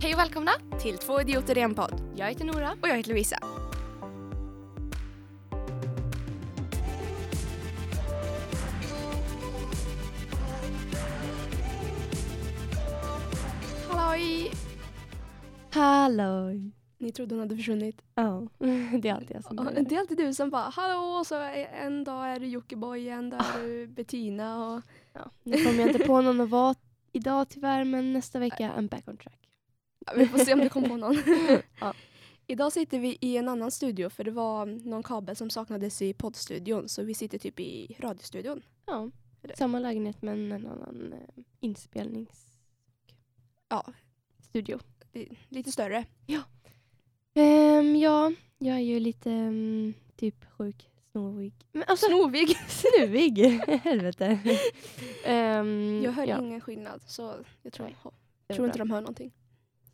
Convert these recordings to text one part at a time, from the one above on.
Hej och välkomna! till Två idioter i en podd. Jag heter Nora. Och jag heter Lovisa. Halloj! Halloj! Ni trodde hon hade försvunnit. Ja, det är alltid jag som börjar. Det är alltid du som bara hallå, så en dag är du Jockiboi, en dag är du Bettina. Och... Ja, nu kommer jag inte på någon att vara idag tyvärr, men nästa vecka I'm back on track. Ja, Vi får se om du kommer på någon. Ja. Idag sitter vi i en annan studio för det var någon kabel som saknades i poddstudion så vi sitter typ i radiostudion. Ja, samma lägenhet men en annan eh, inspelningsstudio. Ja, det- lite större. Ehm, ja, jag är ju lite mm, typ sjuk, snorvig. Men alltså, Snovig! snuvig! Helvete. Ehm, Jag hör ja, ingen skillnad så jag tror, jag tror inte de hör någonting.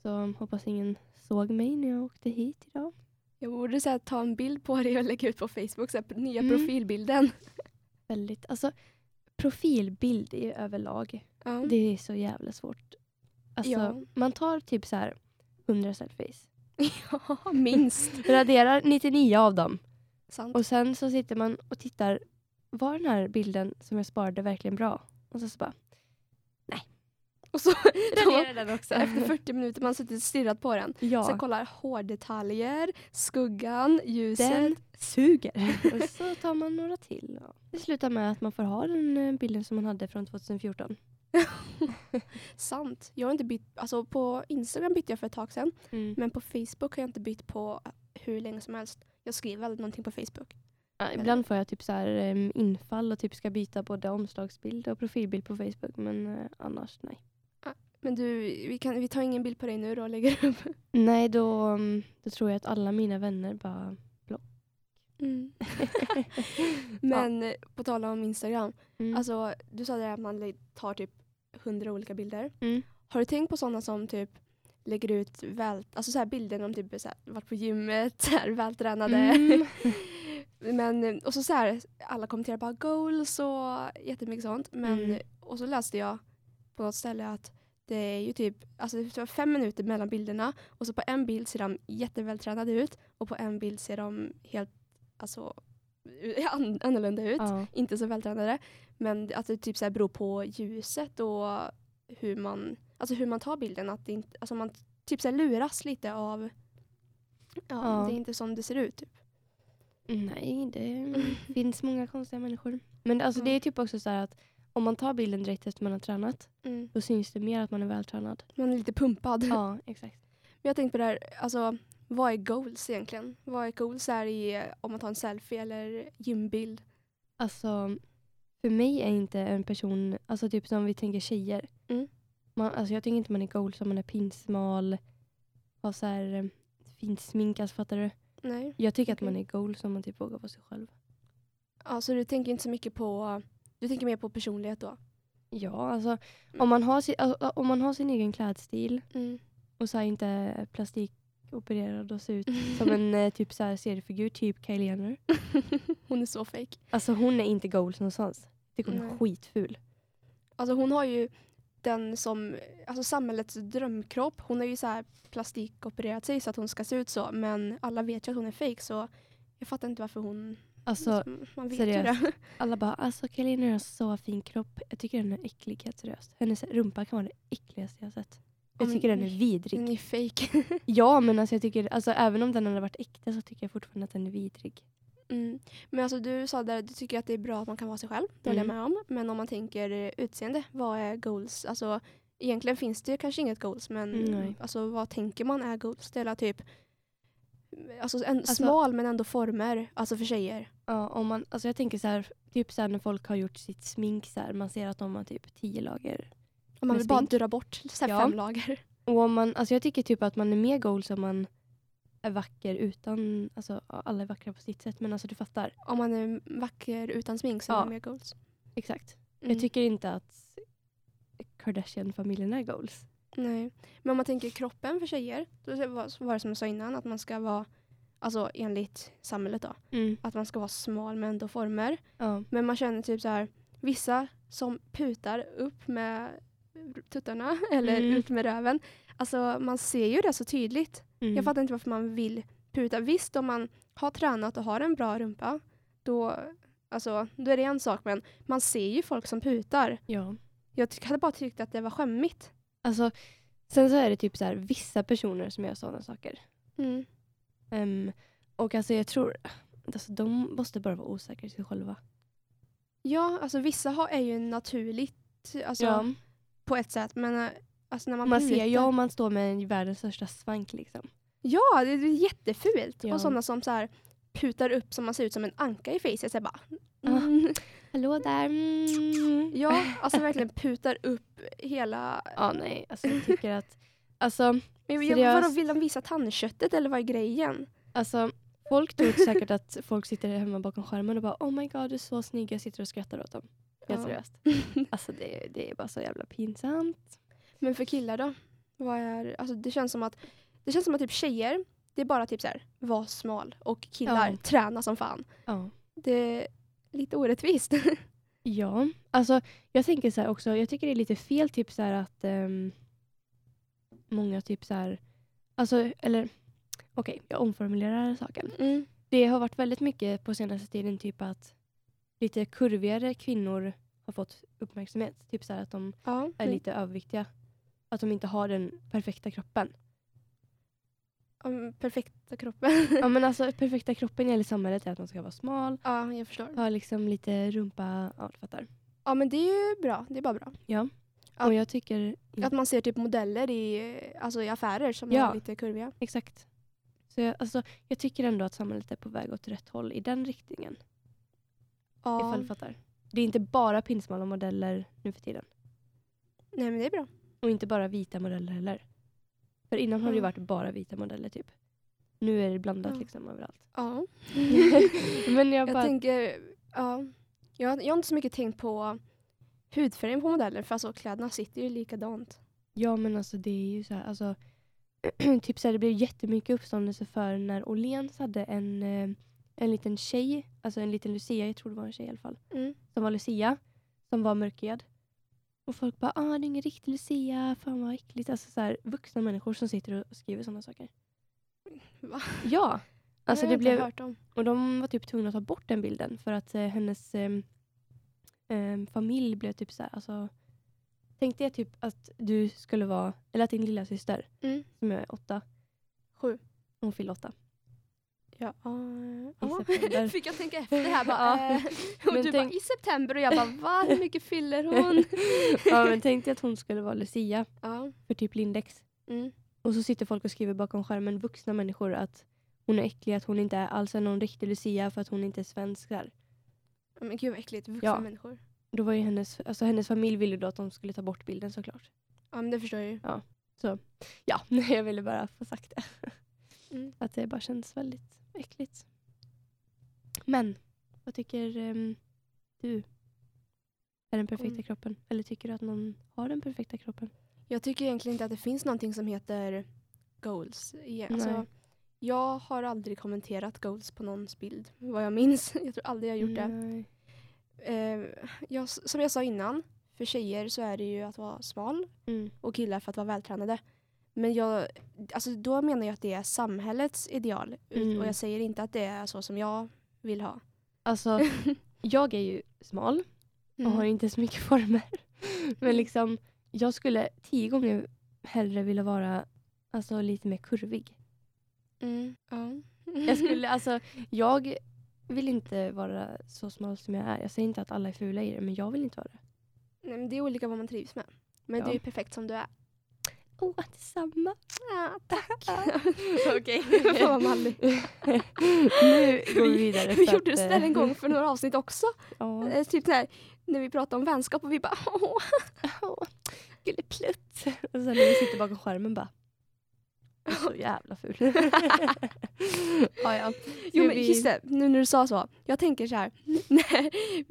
Så hoppas ingen såg mig när jag åkte hit idag. Jag borde så här, ta en bild på dig och lägga ut på Facebook, så här, nya Mm. profilbilden. Väldigt, alltså profilbild är överlag Ja. Det är så jävla svårt. Alltså, Ja. Man tar typ så här 100 selfies. ja, minst. Raderar 99 av dem. Sant. Och sen så sitter man och tittar. Var den här bilden som jag sparade verkligen bra? Och så, så bara, Och så raderar den också. efter 40 minuter man suttit och stirrat på den. ja, Sen kollar hårdetaljer, skuggan, ljuset. den suger. och så tar man några till. Det slutar med att man får ha den eh, bilden som man hade från 2014. Sant. Jag har inte bytt, alltså på Instagram bytte jag för ett tag sedan. Mm. Men på Facebook har jag inte bytt på hur länge som helst. Jag skriver aldrig någonting på Facebook. Ja, ibland får jag typ så här em, infall och typ ska byta både omslagsbild och profilbild på Facebook. Men eh, annars nej. Men du, vi, kan, vi tar ingen bild på dig nu då och lägger upp. Nej, då, mm, då tror jag att alla mina vänner bara... Mm. Men eh, på tal om Instagram. Mm. Alltså, du sa det att man tar typ hundra olika bilder. Mm. Har du tänkt på sådana som typ lägger ut väl, alltså så här bilder de typ så här, varit på gymmet, så här, vältränade. Mm. Men, eh, och så, så här, alla kommenterar bara goals och jättemycket sånt. Men, Mm. Och så läste jag på något ställe att det är ju typ alltså det var fem minuter mellan bilderna och så på en bild ser de jättevältränade ut och på en bild ser de helt alltså, an- annorlunda ut. Ja. Inte så vältränade. Men att det typ så här beror på ljuset och hur man, alltså hur man tar bilden. Att det inte, alltså man typ så luras lite av ja, Ja. det är inte som det ser ut. Typ. Nej, det finns många konstiga människor. Men alltså, Ja. det är typ också så här att om man tar bilden direkt efter man har tränat, Mm. då syns det mer att man är vältränad. Man är lite pumpad. Ja, exakt. Men jag tänkte på det här, alltså, vad är goals egentligen? Vad är goals är i, om man tar en selfie eller gymbild? Alltså, för mig är inte en person, alltså typ som vi tänker tjejer. Mm. Man, alltså jag tycker inte man är goal som man är pinsmal, har så här eh, fint smink, alltså fattar du? Nej. Jag tycker Okej. att man är goal som man typ vågar vara sig själv. Alltså du tänker inte så mycket på, du tänker mer på personlighet då? Ja, alltså om man har sin, om man har sin egen klädstil Mm. och så inte är plastikopererad och ser ut som en eh, typ så här seriefigur, typ Kylie Jenner. hon är så fake. Alltså hon är inte goals någonstans. Det kommer Nej. skitful. Alltså hon har ju den som, alltså samhällets drömkropp. Hon har ju så här plastikopererat sig så att hon ska se ut så. Men alla vet ju att hon är fake så jag fattar inte varför hon... Alltså man vet seriöst. det. alla bara, alltså Jenner har så fin kropp. Jag tycker den är äcklig, helt seriöst. Hennes rumpa kan vara det äckligaste jag har sett. Ja, Jag tycker den är vidrig. Den är fake. Ja, men alltså jag tycker, alltså även om den hade varit äkta så tycker jag fortfarande att den är vidrig. Mm. Men alltså du sa där, du tycker att det är bra att man kan vara sig själv. Det håller jag Mm. med om. Men om man tänker eh, utseende, vad är goals? Alltså egentligen finns det kanske inget goals men Mm, alltså vad tänker man är goals? Det är typ Alltså en Alltså- smal men ändå former, alltså för tjejer. Ja, om man, alltså jag tänker så här, typ så här när folk har gjort sitt smink så här, man ser att de har typ tio lager. Om man vill bara smink. dura bort så Ja. fem lager. Och om man, alltså jag tycker typ att man är mer goals om man är vacker utan, alltså alla är vackra på sitt sätt men alltså du fattar. Om man är vacker utan smink så är Ja. man mer goals. Exakt. Mm. Jag tycker inte att Kardashian-familjen är goals. Nej. Men om man tänker kroppen för tjejer, då var det som jag sa innan, att man ska vara, alltså enligt samhället då, Mm. att man ska vara smal med ändå former. Ja. Men man känner typ så här, vissa som putar upp med tuttarna eller Mm. ut med röven. Alltså man ser ju det så tydligt. Mm. Jag fattar inte varför man vill puta. Visst, om man har tränat och har en bra rumpa, då, alltså, då är det en sak. Men man ser ju folk som putar. Ja. Jag hade bara tyckt att det var skämmigt. Alltså, sen så är det typ så här, vissa personer som gör sådana saker. Mm. Ehm, och alltså jag tror, alltså de måste bara vara osäkra i sig själva. Ja, alltså vissa har, är ju naturligt alltså, ja. på ett sätt. Men eh, alltså, när man, Man ser ju om man står med världens största svank liksom. Ja, det är jättefult. Ja. Och sådana som så här, putar upp som man ser ut som en anka i. Så jag Ah. mm. Hallå där. Mm. Ja, alltså verkligen putar upp hela... Ja nej, alltså jag tycker att, alltså, Men jag, Seriöst? vadå, vill de visa tandköttet eller vad är grejen? alltså folk tror säkert att folk sitter hemma bakom skärmen och bara oh my god du är så snygg, jag sitter och skrattar åt dem. Helt Ja. seriöst. Alltså det, det är bara så jävla pinsamt. Men för killar då? Vad är, alltså det känns som att det känns som att typ tjejer, det är bara typ så här, var smal och killar Ja. träna som fan. Ja. Det lite orättvist. Ja, alltså jag tänker så här också, jag tycker det är lite fel typ så att ehm, många typ så här, alltså eller okej, jag omformulerar saken. Mm. Det har varit väldigt mycket på senaste tiden typ att lite kurvigare kvinnor har fått uppmärksamhet. Typ så att de Ja, är lite överviktiga. Att de inte har den perfekta kroppen. Mm, perfekta kroppen. Ja men alltså perfekta kroppen gäller samhället är att man ska vara smal, ja, jag förstår. ha liksom lite rumpa, ja du fattar. Ja, men det är ju bra. Det är bara bra. Ja. Ja. Och jag tycker Att man ser typ modeller i, alltså i affärer som Ja. är lite kurviga. Exakt. Så jag, alltså, jag tycker ändå att samhället är på väg åt rätt håll i den riktningen. Ja. Ifall du fattar. Det är inte bara pinsmala modeller nu för tiden. Nej, men det är bra. Och inte bara vita modeller heller. För innan har det varit bara vita modeller typ. Nu är det blandat Ja. liksom överallt. Ja. Men jag Jag bara... tänker, ja. Jag, jag har inte så mycket tänkt på hudfärgen på modeller för alltså kläderna sitter ju likadant. Ja men alltså det är ju så här, alltså typ så här, det blev jättemycket uppståndelse för när Åhléns hade en, eh, en liten tjej, alltså en liten Lucia, jag tror det var en tjej i alla fall, Mm. som var Lucia, som var mörkhyad. Och folk bara, ah det är ingen riktig Lucia, fan vad äckligt. Alltså så här, vuxna människor som sitter och skriver sådana saker. Va? Ja! Alltså har det inte blev, hört om. och de var typ tvungna att ta bort den bilden för att eh, hennes eh, eh, familj blev typ så här, alltså Tänk dig typ att du skulle vara, eller att din lilla syster Mm. som är åtta, Sju. hon fyller åtta. Ja. Ja. september. Fick jag tänka efter här bara. Ja. eh, och Men du tänk- bara i september och jag bara va? Hur mycket fyller hon? ja men tänk dig att hon skulle vara Lucia ja. för typ Lindex. Mm. Och så sitter folk och skriver bakom skärmen, vuxna människor, att hon är äcklig, att hon inte är alls är någon riktig Lucia för att hon inte är svensk. Där. Men gud vad äckligt. Vuxna Ja. människor. Då var ju hennes, alltså hennes familj ville då att de skulle ta bort bilden såklart. Ja men det förstår jag ju. Ja, jag ville bara få sagt det. Mm. Att det bara känns väldigt äckligt. Men, vad tycker ehm, du? Är den perfekta Mm. kroppen? Eller tycker du att någon har den perfekta kroppen? Jag tycker egentligen inte att det finns någonting som heter goals. Igen. Nej. Alltså, jag har aldrig kommenterat goals på någons bild, vad jag minns. Jag tror aldrig jag har gjort det. Nej. Eh, jag, som jag sa innan, för tjejer så är det ju att vara smal Mm. och killar för att vara vältränade. Men jag, alltså då menar jag att det är samhällets ideal. Mm. Och jag säger inte att det är så som jag vill ha. Alltså, jag är ju smal och Mm. har inte så mycket former. Men liksom, jag skulle tio gånger hellre vilja vara alltså, lite mer kurvig. Mm. Ja. Jag, skulle, alltså, jag vill inte vara så smal som jag är. Jag säger inte att alla är fula i det, men jag vill inte vara det. Nej, men det är olika vad man trivs med. Men Ja. du är perfekt som du är. Åh, oh, detsamma. Ja, tack. Okej. Fan vad mallig. nu går vi vidare. Vi gjorde det eh, en gång för några avsnitt också. Ja. Eh, Typ här, när vi pratade om vänskap och vi bara åh. Åh, Gulleplutt. Och sen när vi sitter bakom skärmen bara. "Du är Så jävla ful. ja, ja. Jo men just det, nu när du sa så. Jag tänker så här, när,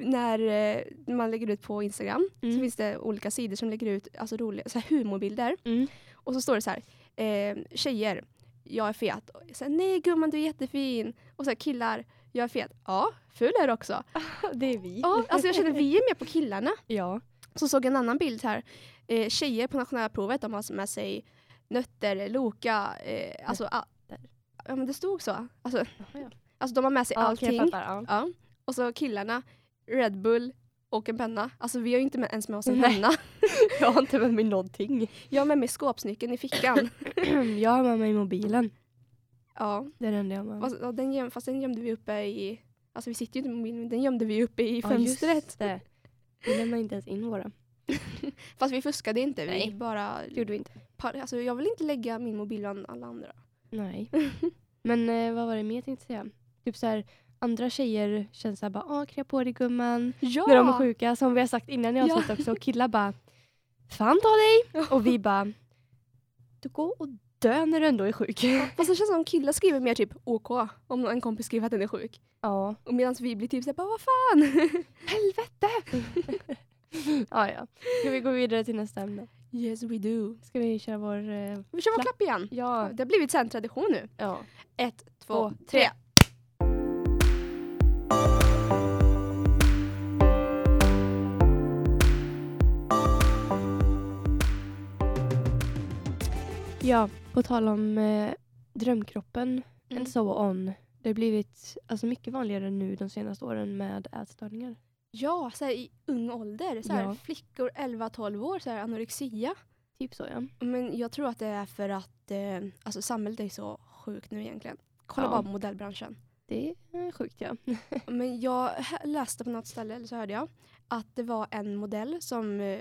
när eh, man lägger ut på Instagram Mm. så finns det olika sidor som lägger ut alltså, roliga så här, humorbilder. Mm. Och så står det så här, eh, tjejer, jag är fet. Och jag säger, Nej gumman du är jättefin. Och så här, killar, jag är fet. Ja, ful är du också. Det är vi. Ja, alltså jag känner vi är med på killarna. Ja. Så såg jag en annan bild här. eh, tjejer på nationella provet de har med sig nötter, Loka, eh, alltså a- ja men det stod så. Alltså, ja. alltså de har med sig Ja, okej, allting. jag fattar. Ja. ja. Och så killarna, Red Bull och en penna. Alltså vi har ju inte med, ens med oss en Nej. penna. Jag har inte med mig någonting. Jag har med mig skåpsnyckeln i fickan. jag har med mig mobilen. ja. Det är enda jag med. Fast, ja, den göm, fast den gömde vi uppe i, alltså vi sitter ju inte med mobilen, men den gömde vi uppe i Ja, fönstret. just det. Vi lämnar inte ens in våra. Fast vi fuskade inte, vi Nej. bara, Det gjorde vi inte. alltså jag vill inte lägga min mobil bland alla andra. Nej. Men eh, vad var det mer jag tänkte säga? Typ så här, andra tjejer känns så här bara, åh krya på dig gumman. Ja! När de är sjuka, som vi har sagt innan i Ja. avsnitt också. Och killar bara, fan ta dig. Och vi bara, du går och dö när du ändå är sjuk. Fast det känns som killar skriver mer typ OK om en kompis skriver att den är sjuk. Ja. Och medan vi blir typ såhär, vad fan? Helvete! ja, ja. Ska vi gå vidare till nästa ämne? yes we do. Ska vi köra vår... Eh, Vi kör vår Klapp. klapp igen. ja. Det har blivit så här en tradition nu. ja. Ett, två, Två, tre. tre. Ja, på tal om eh, drömkroppen Mm. and so on. Det har blivit alltså, mycket vanligare nu de senaste åren med ätstörningar. Ja, så här, i ung ålder. Så här, Ja. Flickor 11-12 år, så här, anorexia. Typ så ja. Men jag tror att det är för att eh, alltså, samhället är så sjukt nu egentligen. Kolla Ja. bara på modellbranschen. Det är sjukt ja. Men jag läste på något ställe, eller så hörde jag, att det var en modell som eh,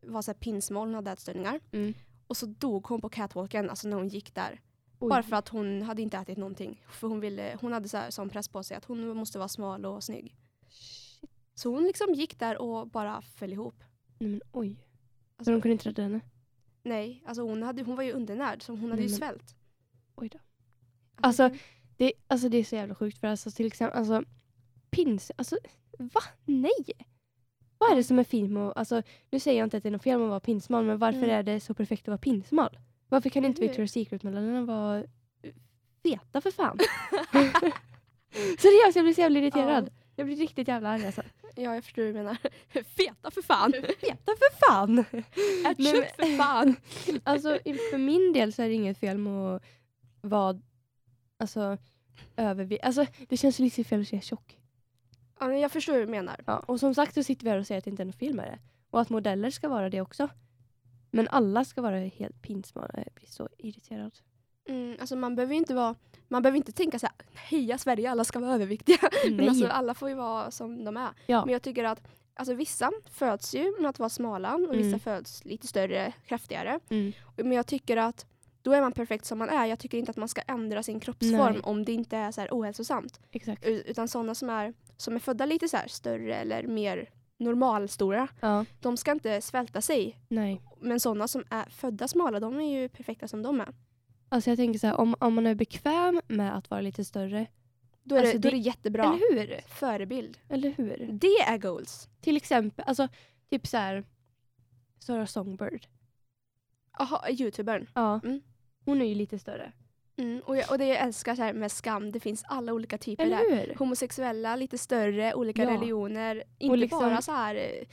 var så här pinsmal, hon hade ätstörningar. Mm. Och så dog hon på catwalken, alltså när hon gick där. Oj. Bara för att hon hade inte ätit någonting. För hon, ville, hon hade så här, sån press på sig att hon måste vara smal och snygg. Så hon liksom gick där och bara föll ihop. Nej men oj. Alltså, Så de kunde inte rädda henne? Nej, alltså hon, hade, hon var ju undernärd så hon hade ju Nej, men- svält. Oj då. Alltså, Det, alltså, det är så jävla sjukt för alltså, till exempel alltså, pins, alltså va? Nej! Vad är det som är fint med att- alltså, nu säger jag inte att det är något fel med att vara pinsmal men varför Mm. är det så perfekt att vara pinsmal? Varför kan inte? Victoria's Secret-modellerna vara feta för fan? Seriöst, jag blir så jävla irriterad. Jag blir riktigt jävla arg alltså. Ja, jag förstår hur du menar. Feta för fan! Feta för fan! Ät kött för fan! Alltså för min del så är det inget fel med att vara alltså, övervikt. Alltså det känns lite fel att säga tjock. Ja, men jag förstår hur du menar. Ja, och som sagt så sitter vi här och säger att det inte är något fel med det. Och att modeller ska vara det också. Men alla ska vara helt pinsmala. Jag blir så irriterad. Mm, alltså man behöver inte vara, man behöver inte tänka så här, heja Sverige, alla ska vara överviktiga. Men alltså, alla får ju vara som de är. Ja. Men jag tycker att alltså, vissa föds ju med att vara smala och vissa Mm. föds lite större, kraftigare. Mm. Men jag tycker att då är man perfekt som man är. Jag tycker inte att man ska ändra sin kroppsform Nej. om det inte är så här ohälsosamt. Exakt. Utan sådana som är, som är födda lite så större eller mer normalstora, Ja, de ska inte svälta sig. nej. Men sådana som är födda smala, de är ju perfekta som de är. Alltså jag tänker så här, om, om man är bekväm med att vara lite större. Då är, Alltså, det, då är det- jättebra. Eller hur? Förebild. Eller hur? Det är goals. Till exempel, alltså typ så här. Sara Songbird. Jaha, youtubern. Ja. Mm. Hon är ju lite större. Mm. Och, jag, och det jag älskar här med skam, det finns alla olika typer där. Eller hur? Homosexuella, lite större, olika Ja. religioner. Inte liksom- bara så här,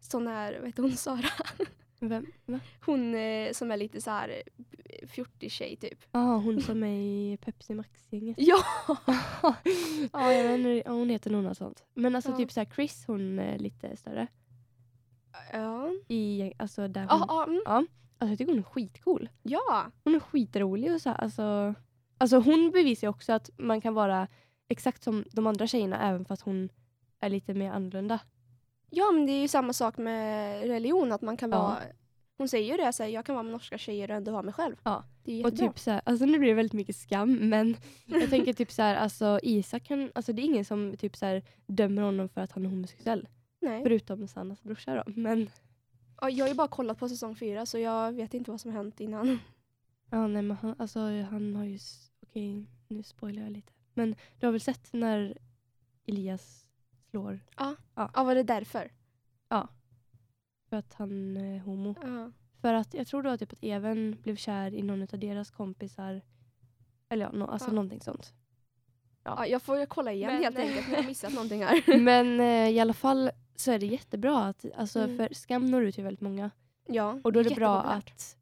sån här, vad heter hon, Sara? Vem? Va? Hon eh, som är lite så här eh, fjortig tjej typ. Ja, hon som är i Pepsi Max-gänget. Ja! ja, jag vet inte, ja, hon heter något sånt. Men alltså Ja. typ så här Chris, hon är lite större. Ja. I, alltså där hon, Ja, ja, mm. alltså jag tycker hon är skitcool. ja. Hon är skitrolig och så här, alltså, alltså hon bevisar också att man kan vara exakt som de andra tjejerna även fast hon är lite mer annorlunda. Ja, men det är ju samma sak med religion. Att man kan Ja. vara... Hon säger ju det, så här, jag kan vara med norska tjejer och ändå vara mig själv. Ja. Det är Och typ så här, alltså nu blir det väldigt mycket skam men jag tänker typ så här, alltså Isak kan, alltså det är ingen som typ så här dömer honom för att han är homosexuell. Nej. Förutom Sannas brorsa då. Men Ja, jag har ju bara kollat på säsong fyra så jag vet inte vad som hänt innan. Ja, nej, men han, alltså, han har ju... Okej, nu spoilar jag lite. Men du har väl sett när Elias slår Ja, var det därför? för att han är homo? Ja. För att jag tror då typ att Even blev kär i någon av deras kompisar. Eller ja, no, alltså Ja. någonting sånt. Ja, jag får kolla igen Men- helt enkelt. Jag har missat någonting här. Men eh, i alla fall så är det jättebra att, alltså Mm. för skam når ut till väldigt många. Ja, Och då är det bra att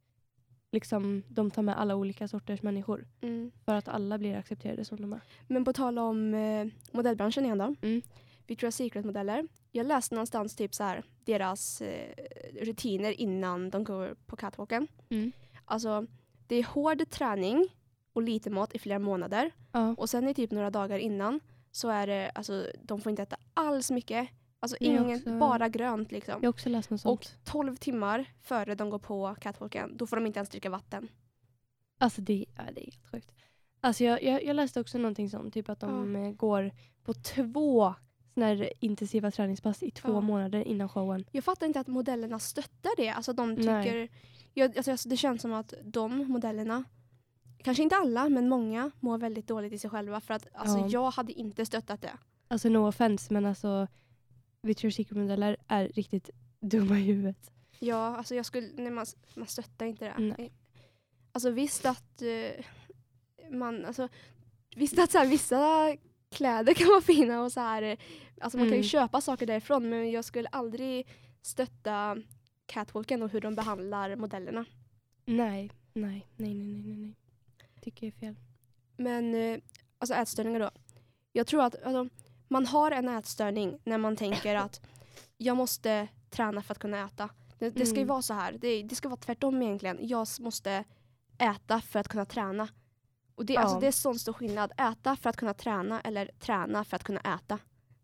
liksom, de tar med alla olika sorters människor. Mm. För att alla blir accepterade som de är. Men på tal om eh, modellbranschen igen då. Mm. Victoria's Secret-modeller. Jag läste någonstans typ så här deras eh, rutiner innan de går på catwalken. Mm. Alltså, det är hård träning och lite mat i flera månader. Ja. Och sen i typ några dagar innan så är det, alltså de får inte äta alls mycket. Alltså ingen, också- bara grönt liksom. Jag också läst något Och sånt. 12 timmar före de går på catwalken, då får de inte ens dricka vatten. Alltså det, ja, det är helt sjukt. Alltså jag, jag, jag läste också någonting sånt, typ att de eh, går på två såna intensiva träningspass i två Ja. månader innan showen. Jag fattar inte att modellerna stöttar det. Alltså de tycker, jag, alltså det känns som att de modellerna, kanske inte alla, men många mår väldigt dåligt i sig själva. För att alltså, Ja. jag hade inte stöttat det. Alltså no offense men alltså Victoria's Secret-modeller är riktigt dumma i huvudet. Ja, alltså jag skulle, nej, man, man stöttar inte det. Nej. Alltså visst att eh, man, alltså visst att så här, vissa kläder kan vara fina och så här, alltså man kan ju Mm. köpa saker därifrån men jag skulle aldrig stötta catwalken och hur de behandlar modellerna. Nej, nej, nej, nej, nej, nej. Tycker jag är fel. Men eh, alltså ätstörningar då. Jag tror att alltså, man har en ätstörning när man tänker att jag måste träna för att kunna äta. Det, det ska ju Mm. vara så här. Det, det ska vara tvärtom egentligen. Jag måste äta för att kunna träna. Och det, Ja. alltså, det är sån stor skillnad. Äta för att kunna träna eller träna för att kunna äta.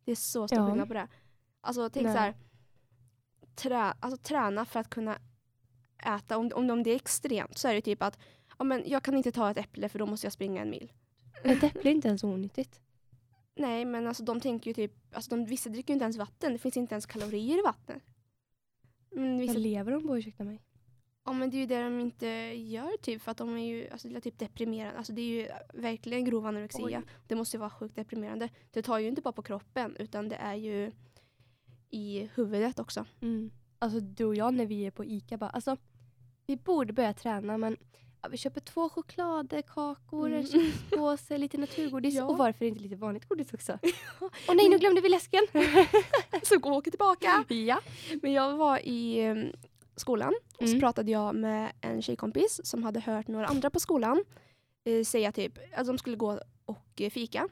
Det är så stor Ja. skillnad på det. Alltså tänk Nej. så här. Trä, alltså, träna för att kunna äta. Om, om, om det är extremt så är det typ att ja, men jag kan inte ta ett äpple för då måste jag springa en mil. Ett äpple är inte ens onyttigt. Nej, men alltså de tänker ju typ, alltså de, vissa dricker ju inte ens vatten. Det finns inte ens kalorier i vattnet. Men vissa, Vad lever de på, ursäkta mig? Ja men det är ju det de inte gör typ för att de är ju alltså, det är typ deprimerande. Alltså det är ju verkligen grov anorexia. Oj. Det måste ju vara sjukt deprimerande. Det tar ju inte bara på kroppen utan det är ju i huvudet också. Mm. Alltså du och jag när vi är på Ica bara, alltså vi borde börja träna men ja, vi köper två chokladkakor, en Mm. chipspåse, lite naturgodis Ja. och varför inte lite vanligt godis också? Åh nej, nu glömde vi läsken! Så gå och åka tillbaka! ja. Men jag var i skolan och så Mm. pratade jag med en tjejkompis som hade hört några andra på skolan eh, säga typ att de skulle gå och eh, fika.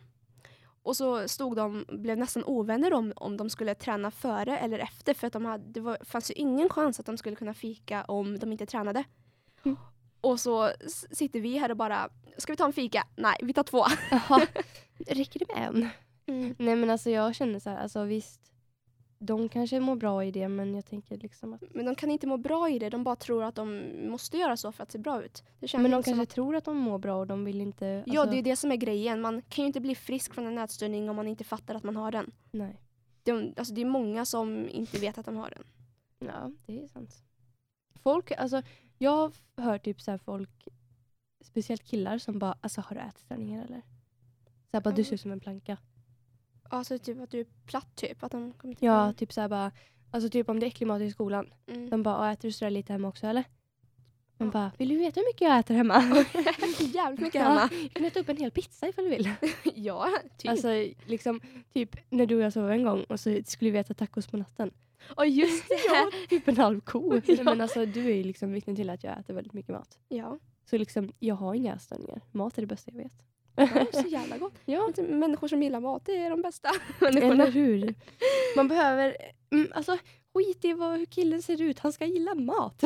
Och så stod de, blev nästan ovänner om, om de skulle träna före eller efter för att de hade, det var, fanns ju ingen chans att de skulle kunna fika om de inte tränade. Mm. Och så sitter vi här och bara, ska vi ta en fika? Nej, vi tar två. Jaha. Räcker det med en? Nej men alltså jag känner så här, alltså visst. De kanske mår bra i det men jag tänker liksom att Men de kan inte må bra i det, de bara tror att de måste göra så för att se bra ut. Men de inte som kanske tror att de mår bra och de vill inte... Ja, alltså, det är det som är grejen. Man kan ju inte bli frisk från en ätstörning om man inte fattar att man har den. Nej. Det, alltså, det är många som inte vet att de har den. Ja, det är sant. Folk, alltså jag har hört typ så här folk, speciellt killar som bara, alltså har du ätstörningar eller? Så här, bara, du Ja. ser ut som en planka. Alltså typ att du är platt typ. Att de kommer Ja, typ så här bara, alltså typ om det är äcklig mat i skolan. Mm. De bara, "Ah, äter du sådär lite hemma också eller? Man Ja. bara, vill du veta hur mycket jag äter hemma? Jävligt mycket Ja. hemma. Jag kan äta upp en hel pizza ifall du vill. ja, typ. Alltså liksom, typ när du och jag sov en gång och så skulle vi äta tacos på natten. och just det. Ja, typ en halv ko. Ja. Men alltså du är ju liksom vittne till att jag äter väldigt mycket mat. ja. Så liksom, jag har inga ätstörningar. Mat är det bästa jag vet. Ja, så jävla gott. Ja, du, Människor som gillar mat, det är de bästa eller hur? Man behöver, mm, alltså skit i vad, hur killen ser ut. Han ska gilla mat.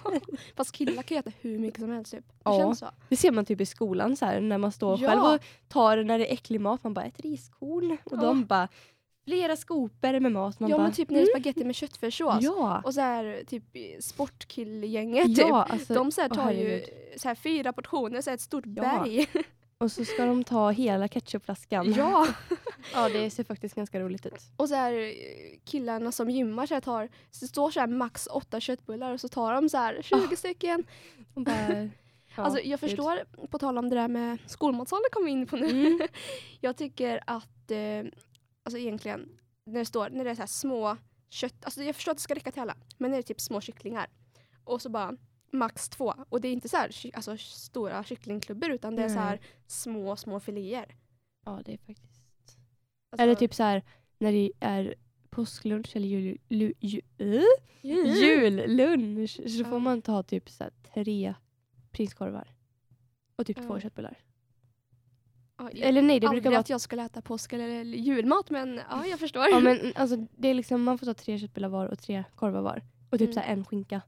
Fast killar kan ju äta hur mycket som helst typ. Det Ja. känns så. Det ser man typ i skolan så här, när man står Ja. själv och tar när det är äcklig mat. Man bara, ett riskorn. Och Ja. de bara, flera skopor med mat. Man ja bara, men typ när det är spagetti med köttfärssås. Ja, Och så här typ sportkillgänget typ. ja alltså, De så här, tar ju herregud. så här, fyra portioner, så här, ett stort Ja. berg. Och så ska de ta hela ketchupflaskan. ja. ja, det ser faktiskt ganska roligt ut. Och så här, killarna som gymmar så här, tar, så står så här max åtta köttbullar och så tar de så här 20 stycken. De bara, ja, alltså jag förstår, på tal om det där med skolmatsalen kom vi in på nu. Mm. jag tycker att, eh, alltså egentligen, när det står, när det är så här små kött, alltså jag förstår att det ska räcka till alla, men när det är typ små kycklingar och så bara max två. Och det är inte så här, alltså, stora kycklingklubbor utan det är så Nej. här små, små filéer. Ja, det är faktiskt... Alltså, Eller typ så här när det är påsklunch eller jul, lu, ju, äh? jullunch så får man ta typ så tre prinskorvar. Och typ Ja. två köttbullar. Ja, Eller nej, det brukar vara... att jag skulle äta påsk eller julmat men ja, jag förstår. Ja, men alltså, det är liksom, man får ta tre köttbullar var och tre korvar var. Och typ Mm. så en skinka.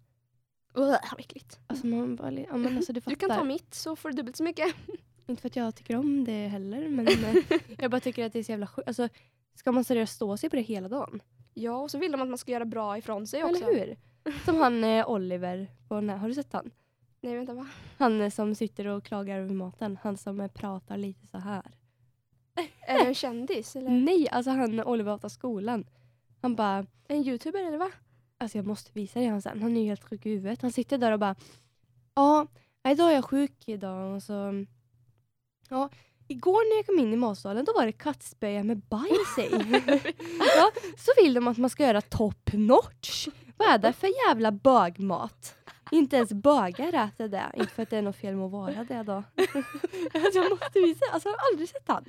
Vad äckligt. Alltså, man bara, ja, men alltså, du, Du kan ta mitt så får du dubbelt så mycket. Inte för att jag tycker om det heller, men eh, jag bara tycker att det är så jävla sjukt. Alltså, ska man seriöst stå sig på det hela dagen? Ja, och så vill de att man ska göra bra ifrån sig också. Eller hur? Som han eh, Oliver, på här, har du sett han? Nej, vänta va? Han eh, som sitter och klagar över maten. Han som eh, pratar lite så här. Är det en kändis eller? Nej, alltså han Oliver hatar skolan. Han bara, En youtuber eller va? Alltså jag måste visa dig han sen. Han är ju helt sjuk i huvudet. Han sitter där och bara, ja, idag är jag sjuk idag och så, ja, igår när jag kom in i matsalen då var det kattspöja med bajs i. ja, så vill de att man ska göra top notch. Vad är det för jävla bögmat? Inte ens bögar äter det. Inte för att det är något fel med att vara det då. Jag måste visa. Alltså, jag har aldrig sett han.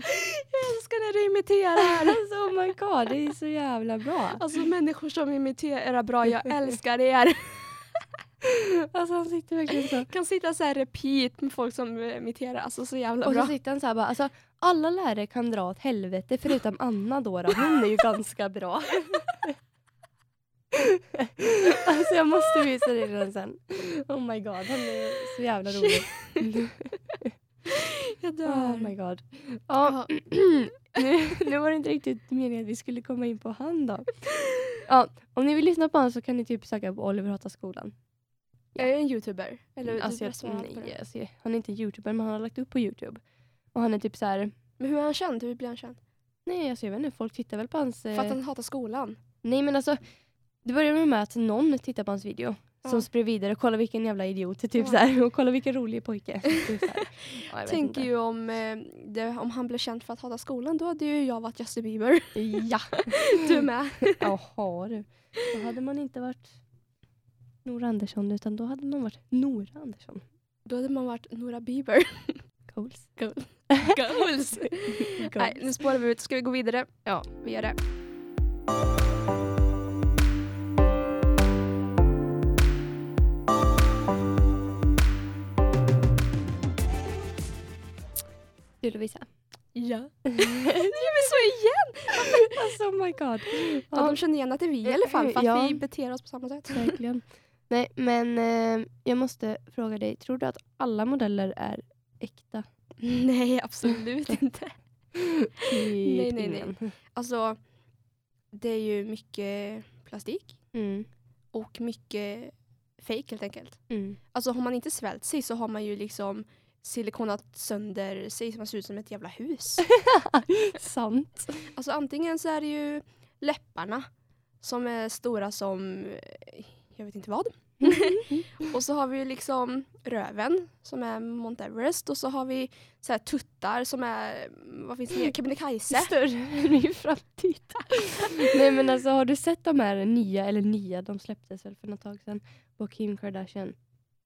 Jag älskar när du imiterar. Alltså, oh my god, det är så jävla bra. Alltså människor som imiterar bra, jag älskar er. Alltså han sitter verkligen så. kan sitta så här repeat med folk som imiterar, alltså så jävla Och så bra. sitter han så här bara, alltså alla lärare kan dra åt helvete förutom Anna då, då. hon är ju ganska bra. alltså jag måste visa dig den sen. Oh my god, han är så jävla rolig. Jag Oh my god. Ja, nu, nu var det inte riktigt meningen att vi skulle komma in på han då. Ja, om ni vill lyssna på honom så kan ni typ söka på Oliver hatar skolan. Är det en youtuber? Eller Alltså, du jag, svarar på nej, alltså, han är inte youtuber men han har lagt upp på youtube. Och han är typ så här. Men hur är han känd? Hur blir han känd? nej alltså jag vet inte, folk tittar väl på hans... För Eh, att han hatar skolan. Nej men alltså, det började med att någon tittar på hans video. Ja. Som spred vidare, kolla vilken jävla idiot, typ Ja. så här, och kolla vilken rolig pojke. Typ. Ja, Tänker inte. ju om, eh, det, om han blev känd för att hata skolan, då hade ju jag varit Justin Bieber. Ja, Du med. jaha du. Då hade man inte varit Nora Andersson utan då hade man varit Nora Andersson. Då hade man varit Nora Bieber. Goals. Goals! Nej, nu spårar vi ut. Ska vi gå vidare? Ja. Vi gör det. Du Lovisa. Ja. Gör vi så igen! alltså oh my god. Ja. De känner igen att det är vi i alla fall, för att Ja. vi beter oss på samma sätt. verkligen. Nej men eh, jag måste fråga dig, tror du att alla modeller är äkta? Nej, absolut inte. Nej, nej, nej. Alltså, det är ju mycket plastik Mm. och mycket fake helt enkelt. Mm. Alltså har man inte svält sig så har man ju liksom silikonat sönder sig man ser ut som ett jävla hus. Sant. Alltså antingen så är det ju läpparna som är stora som eh, jag vet inte vad. och så har vi liksom röven som är Mount Everest och så har vi så här tuttar som är, vad finns det mer? Kebnekaise. Större än min framtid. Nej men alltså har du sett de här nya, eller nya, de släpptes väl för något tag sedan på Kim Kardashian.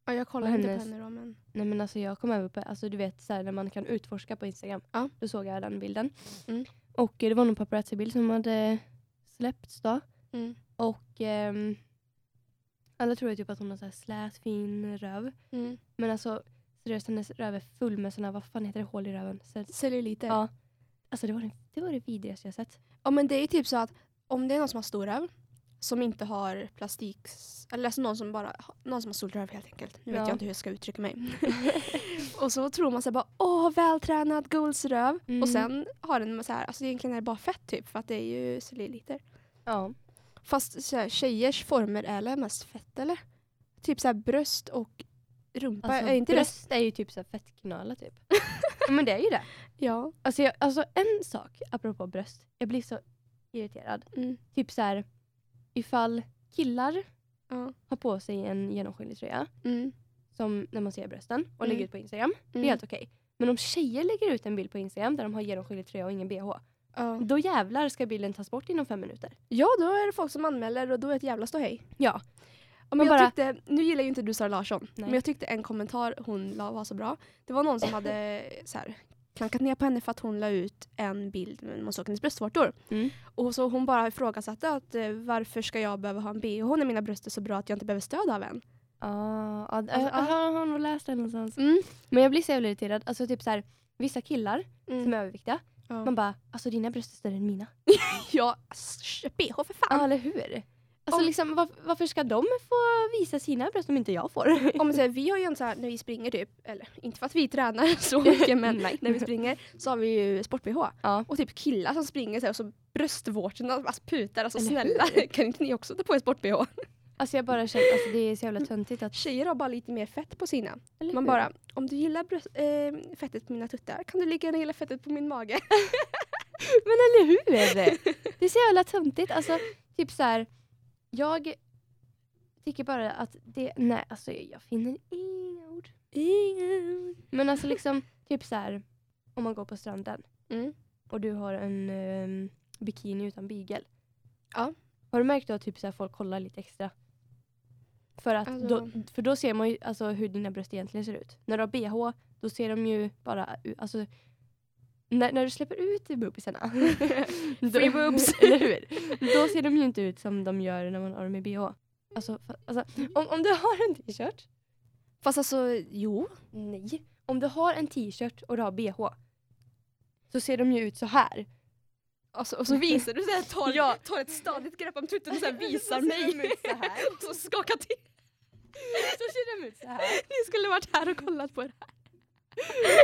Ja, jag kollar inte på henne då men. Nej men alltså jag kom över på, alltså du vet så här, när man kan utforska på Instagram. Ja. Då såg jag den bilden. Mm. Och eh, det var någon paparazzi-bild som hade släppts då. Mm. Och ehm, alla tror ju typ att hon har så här slät fin röv. Mm. Men alltså seriöst hennes röv är full med såna, vad fan heter det, hål i röven? Så, Celluliter. ja. Alltså det var, det, det var det vidrigaste jag sett. Ja men det är ju typ så att om det är någon som har stor röv som inte har plastik, eller alltså någon som bara någon som har stor röv helt enkelt. Nu vet Ja. jag inte hur jag ska uttrycka mig. och så tror man sig bara åh vältränad goalsröv Mm. och sen har den så här, alltså egentligen är det bara fett typ för att det är ju celluliter. Ja. Fast så här, tjejers former är mest fett eller? Typ så här bröst och rumpa, Alltså, är inte bröst är ju typ så här fettknölar typ. men det är ju det. det? Ja. Alltså, jag, alltså en sak apropå bröst. Jag blir så irriterad. Mm. Typ så här ifall killar Ja. har på sig en genomskinlig tröja Mm. som när man ser brösten och Mm. lägger ut på Instagram. Det är Mm. helt okej. Men om tjejer lägger ut en bild på Instagram där de har genomskinlig tröja och ingen bh. Ja. Då jävlar ska bilden tas bort inom fem minuter. ja, då är det folk som anmäler och då är det ett jävla ståhej. Ja. Men jag bara- tyckte, nu gillar ju inte du Sara Larsson, Nej. men jag tyckte en kommentar hon la var så bra. Det var någon som hade så här, klankat ner på henne för att hon la ut en bild när man såg hennes bröstvårtor. Mm. Och så hon bara ifrågasatte att eh, varför ska jag behöva ha en bh när mina bröst är så bra att jag inte behöver stöd av en. Ah, ah, Alltså, ah. jag har nog läst det någonstans. Mm. Men jag blir så jävla irriterad. Alltså typ så här, vissa killar som är Mm. överviktiga. Ja. Man bara, alltså dina bröst är större än mina. ja, alltså, bh för Ja, fan. eller hur? Alltså Om- liksom, var, varför ska de få visa sina bröst om inte jag får? Om man säger, vi har ju en så här, när vi springer typ, eller inte för att vi tränar så mycket men när vi springer så har vi ju sport-bh. Ja. Och typ killar som springer så här, och så bröstvårtorna bara putar. Alltså Eller snälla, kan inte ni också ta på er sport-bh? Alltså jag bara känner, alltså det är så jävla töntigt att... Tjejer har bara lite mer fett på sina. Eller Man hur? bara, om du gillar bröst, eh, fettet på mina tuttar kan du lika gärna gilla fettet på min mage. Men eller hur? Det är så jävla töntigt. Alltså typ så här, jag tycker bara att det, nej alltså jag finner inga ord. Men alltså liksom, typ så här, om man går på stranden Mm. och du har en ehm, bikini utan bygel. Ja. Har du märkt att typ så här, folk kollar lite extra? För, att Alltså- då, för då ser man ju alltså, hur dina bröst egentligen ser ut. När du har bh, då ser de ju bara alltså, när, när du släpper ut boobisarna. Free boobs. Då ser de ju inte ut som de gör när man har dem i bh. Alltså, alltså, om, om du har en t-shirt. Fast alltså, jo. Nej. Om du har en t-shirt och du har bh. Så ser de ju ut så här. Alltså, och så visar du så här, tar, Ja. tar ett stadigt grepp om tutten och så visar mig. så här. och så skakar till. Så ser de ut så här. Ni skulle varit här och kollat på det här.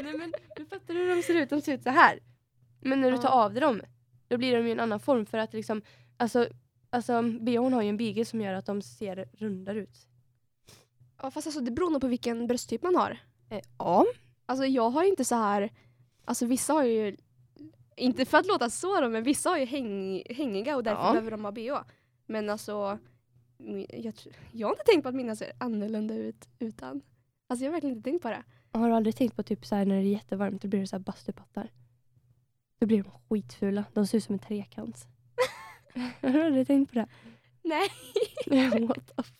Nej men du fattar hur de ser ut, de ser ut så här. Men när du tar av dig dem, då blir de ju en annan form för att liksom, alltså, alltså bhn har ju en bygel som gör att de ser rundare ut. Ja, fast alltså, det beror nog på vilken brösttyp man har. Eh, ja. Alltså jag har inte så här, alltså vissa har ju, inte för att låta så då, men vissa har ju häng, hängiga och därför Ja. behöver de ha bh. Men alltså, jag, jag har inte tänkt på att mina ser annorlunda ut utan. Alltså jag har verkligen inte tänkt på det. Har du aldrig tänkt på typ så här när det är jättevarmt, då blir det så här bastupattar? Då blir de skitfula, de ser ut som en trekant. har du aldrig tänkt på det? Nej. What the fuck?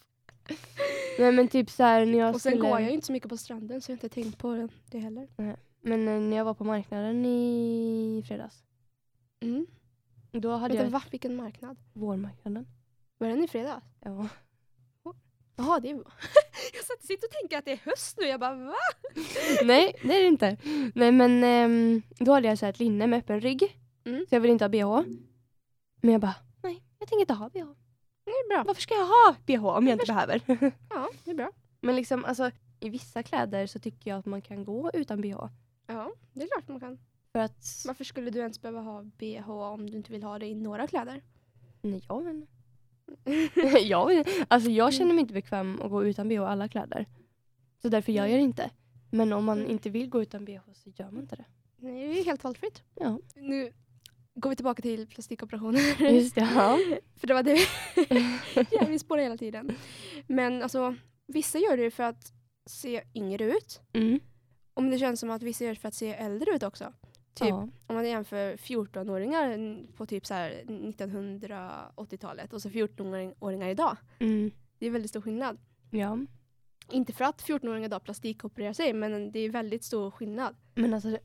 Nej men typ så här när jag Och sen skulle... går jag ju inte så mycket på stranden så jag har inte tänkt på det heller. Men eh, när jag var på marknaden i fredags, Mm. då hade Vänta, jag va? Vilken marknad? vårmarknaden. Var den i fredags? Ja. Jaha, det är Jag satt sitter och tänker att det är höst nu. Jag bara va? Nej, det är det inte. Nej men ehm, då hade jag så här ett linne med öppen rygg. Mm. Så jag ville inte ha bh. Men jag bara, nej jag tänker inte ha bh. Det är bra. Varför ska jag ha bh om jag inte behöver? Ja, det är bra. men liksom alltså i vissa kläder så tycker jag att man kan gå utan bh. Ja, det är klart man kan. För att, Varför skulle du ens behöva ha bh om du inte vill ha det i några kläder? nej jag vet inte. jag, alltså jag känner mig inte bekväm att gå utan bh i alla kläder. Så därför gör jag det inte. Men om man Mm. inte vill gå utan bh så gör man inte det. Nej, det är helt valfritt. Ja, Nu går vi tillbaka till plastikoperationer. just det. Ja. för det var det ja, vi spårar hela tiden. Men alltså, vissa gör det för att se yngre ut. Mm. Och men det känns som att vissa gör det för att se äldre ut också. Typ Ja. om man jämför 14-åringar på typ så här 1980-talet och så 14-åringar idag. Mm. Det är väldigt stor skillnad. ja. Inte för att 14-åringar idag plastikopererar sig men det är väldigt stor skillnad. Men alltså, det,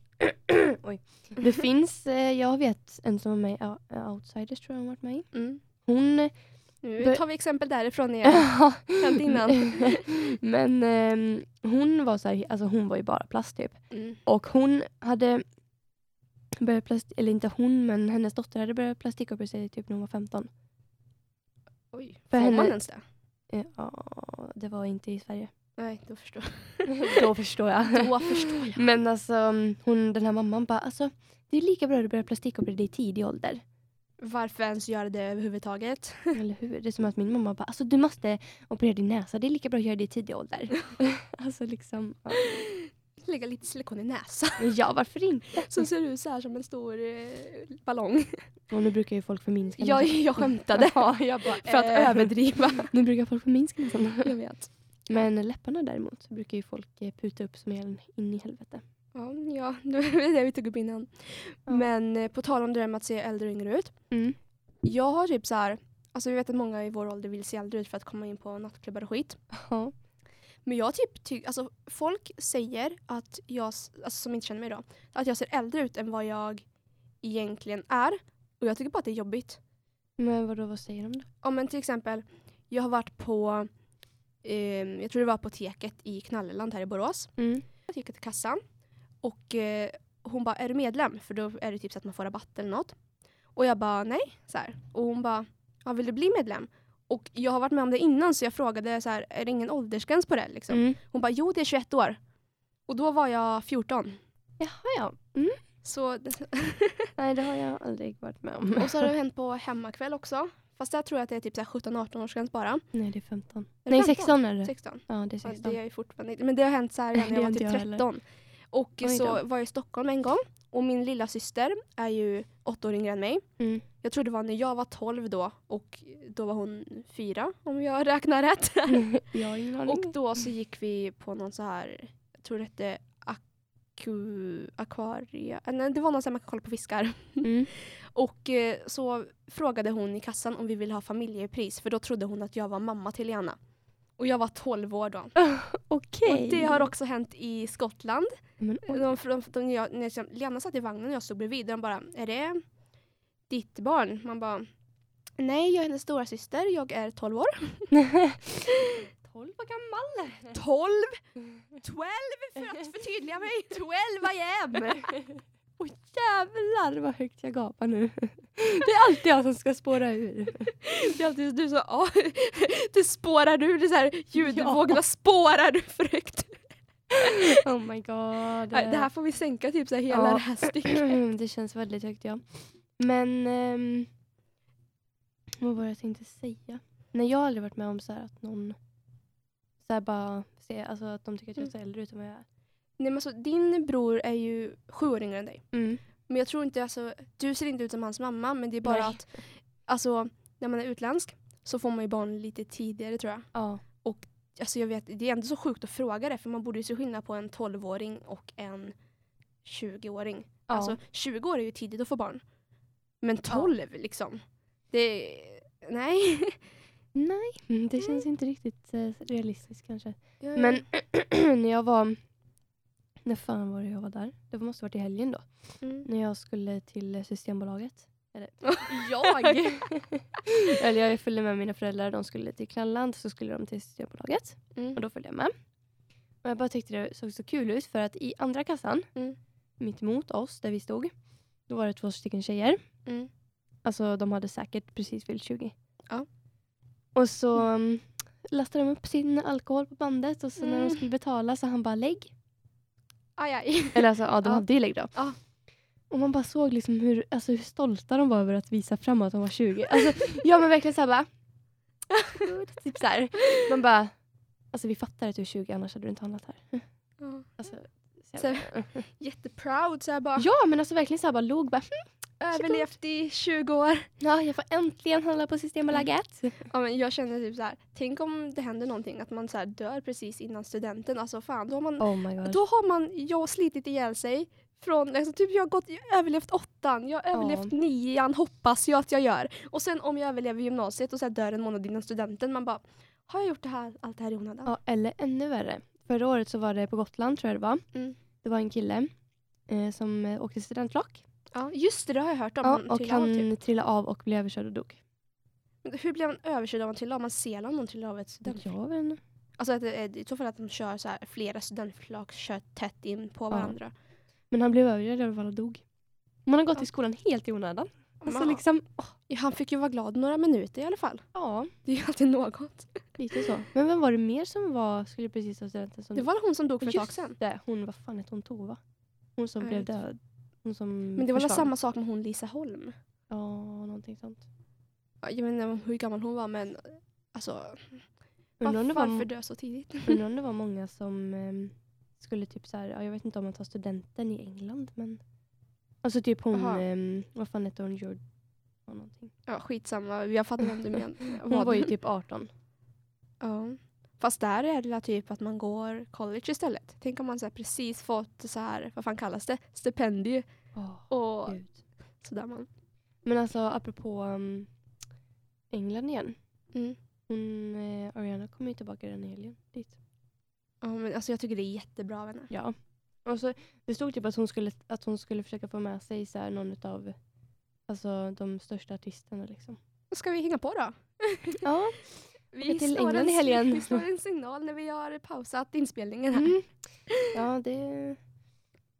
oj. Det finns, eh, jag vet en som var med Outsiders tror jag hon varit med i. Mm. Hon... Nu tar vi exempel därifrån igen. Innan. Men ehm, hon var så här, alltså hon var ju bara plast typ. Mm. Och hon hade börjat plast, eller inte hon men hennes dotter hade börjat plastikoperera sig typ när hon var 15. Oj, För får henne- man ens det? Eh, Ja, det var inte i Sverige. Nej, då förstår Då förstår jag. jag. Då förstår jag. Men alltså hon, den här mamman bara, alltså det är lika bra att du börjar plastikoperera dig i tidig ålder. Varför ens göra det överhuvudtaget? Eller hur? Det är som att min mamma bara, alltså du måste operera din näsa. Det är lika bra att göra det i tidig ålder. alltså liksom, ja. Lägga lite silikon i näsan. ja varför inte? Som ser ut så här som en stor eh, ballong. Och nu brukar ju folk förminska näsan. jag skämtade. Ja, jag bara, För att eh. överdriva. Nu brukar folk förminska näsan. Jag vet. Men läpparna däremot så brukar ju folk eh, puta upp som en in i helvete. Ja, ja, det var det vi tog upp innan. Ja. Men eh, på tal om det där med att se äldre och yngre ut. Mm. Jag har typ så här, alltså vi vet att många i vår ålder vill se äldre ut för att komma in på nattklubbar och skit. Ja. Men jag typ tycker, alltså folk säger att jag, alltså, som inte känner mig då, att jag ser äldre ut än vad jag egentligen är. Och jag tycker bara att det är jobbigt. Men vadå, vad säger de då? Om men till exempel, jag har varit på, ehm, jag tror det var apoteket i Knalleland här i Borås. Mm. Jag gick till kassan och eh, hon bara, är du medlem? För då är det typ så att man får rabatt eller något. Och jag bara, nej. Så här. Och hon bara, ja, vill du bli medlem? Och jag har varit med om det innan så jag frågade, så här, är det ingen åldersgräns på det? Liksom. Mm. Hon bara, jo det är 21 år. Och då var jag 14. Jaha ja. Mm. Så, Nej det har jag aldrig varit med om. och så har det hänt på hemmakväll också. Fast där tror jag att det är typ så här 17-18 årsgräns bara. Nej det är 15. Är det Nej 15? 16 är det. 16. Ja det är Ja, 16. det är fortfarande. Men det har hänt så här när jag var typ inte jag 13. Och Oj så då. var jag i Stockholm en gång. Och min lilla syster är ju åtta år yngre än mig. Mm. Jag tror det var när jag var 12 då. Och då var hon fyra om jag räknar rätt. jag och då så gick vi på någon så här, jag tror det hette Aku, Aquaria. äh, Nej, det var någon som man kan kolla på fiskar. Mm. Och eh, så frågade hon i kassan om vi ville ha familjepris. För då trodde hon att jag var mamma till Lena. Och jag var 12 år då. Okej. Och det har också hänt i Skottland. Men, oj. De, de, de, jag, när jag, Lena satt i vagnen och jag stod bredvid. De bara, är det ditt barn? Man bara, nej jag är hennes stora syster. Jag är 12 år. 12 var gammal. 12? 12 för att förtydliga mig. 12 I am. Åh jävlar vad högt jag gapar nu. Det är alltid jag som ska spåra ur. Det är alltid du så, ja, det spårar du. Det är så här, ljudvågorna spårar du för högt. Oh my god. Det här får vi sänka typ så här hela Ja. det här stycket. det känns väldigt högt ja. Men ehm, vad var det jag tänkte säga? Nej jag har aldrig varit med om så här att någon så bara ser, alltså att de tycker att jag ser äldre ut än vad jag är. Nej, men alltså, din bror är ju sju år yngre än dig. Mm. Men jag tror inte, alltså, du ser inte ut som hans mamma men det är bara Nej. att alltså, när man är utländsk så får man ju barn lite tidigare tror jag. Ja. Alltså, jag vet, det är ändå så sjukt att fråga det för man borde ju se skillnad på en 12-åring och en 20-åring. ja. Alltså 20 år är ju tidigt att få barn. Men 12 liksom. Det nej. Nej, mm, det känns inte riktigt eh, realistiskt kanske. Jag- Men när jag var, när fan var det jag var där? Det måste ha varit i helgen då. mm. När jag skulle till Systembolaget. jag? Eller jag följde med mina föräldrar, de skulle till Knalland så skulle de till Systembolaget. Mm. Och då följde jag med. Och jag bara tyckte det såg så kul ut för att i andra kassan, Mm. mitt emot oss där vi stod, då var det två stycken tjejer. Mm. Alltså de hade säkert precis fyllt 20. Ja. Och så um, lastade de upp sin alkohol på bandet och så när Mm. de skulle betala så han bara lägg. Aj, aj. Eller alltså ja, de Ja. hade ju lägg då. Ja. Och man bara såg liksom hur, alltså, hur stolta de var över att visa fram att de var 20. Alltså, ja men verkligen såhär bara. typ såhär. Man bara. Alltså vi fattar att du är 20 annars hade du inte handlat här. Ja. Alltså, så Så- jävla- Jätteproud så bara ja men alltså verkligen såhär bara log bara. "Hm, överlevt i 20 år. Ja jag får äntligen handla på Systembolaget. Ja, men jag känner typ så här, tänk om det händer någonting att man så här dör precis innan studenten. Alltså fan, då har man, Oh då har man jag slitit ihjäl sig. Från, alltså, typ jag har gått, jag överlevt åttan, jag har överlevt nian, hoppas jag att jag gör. Och sen om jag överlever gymnasiet och så här dör en månad innan studenten, man bara, har jag gjort det här, allt det här i onödan? Ja, eller ännu värre. Förra året så var det på Gotland tror jag det var. Mm. Det var en kille eh, som eh, åkte studentflock. Ja, just det, det har jag hört om. Ja, han och trillade av, han typ. trillade av och blev överkörd och dog. Men Hur blev han överkörd av en trillade av? Man ser om någon trillar av ett studentflak? Jag vet inte. Alltså att är, i så fall att de kör så här, flera studentflak kör tätt in på varandra. Men han blev överkörd i alla fall och dog. Man har gått Ja. i skolan helt i onödan. Alltså liksom, ja, han fick ju vara glad några minuter i alla fall. ja, Det är ju alltid något. lite så. Men vem var det mer som var, skulle precis ha studenten som Det var hon som dog för ett tag sedan. det, hon, vad fan hette hon, Tova? Hon som Jag blev död. Men det var samma sak med hon Lisa Holm. Ja, någonting sånt. Ja, Jag vet inte hur gammal hon var men alltså Undrar om det varför var, dö så tidigt? undrar om det var många som ehm, skulle typ så här, ja, jag vet inte om man tar studenten i England men Alltså typ hon, ehm, vad fan hette hon, George någonting. Ja skitsamma, jag fattar vem du menar. Hon var ju typ 18. Ja. Fast där är det typ att man går college istället. Tänk om man så precis fått så här, vad fan kallas det? Stipendium Åh, och gud. sådär man. Men alltså apropå um, England igen. Mm. Hon, eh, Ariana kommer ju tillbaka den helgen dit. Ja, men alltså jag tycker det är jättebra av henne. Ja. Och så, det stod typ att hon skulle, att hon skulle försöka få med sig så här, någon av alltså, de största artisterna. Liksom. Ska vi hänga på då? Ja. Vi till slår, England en, i helgen. vi slår en signal när vi har pausat inspelningen här. Mm. Ja, det,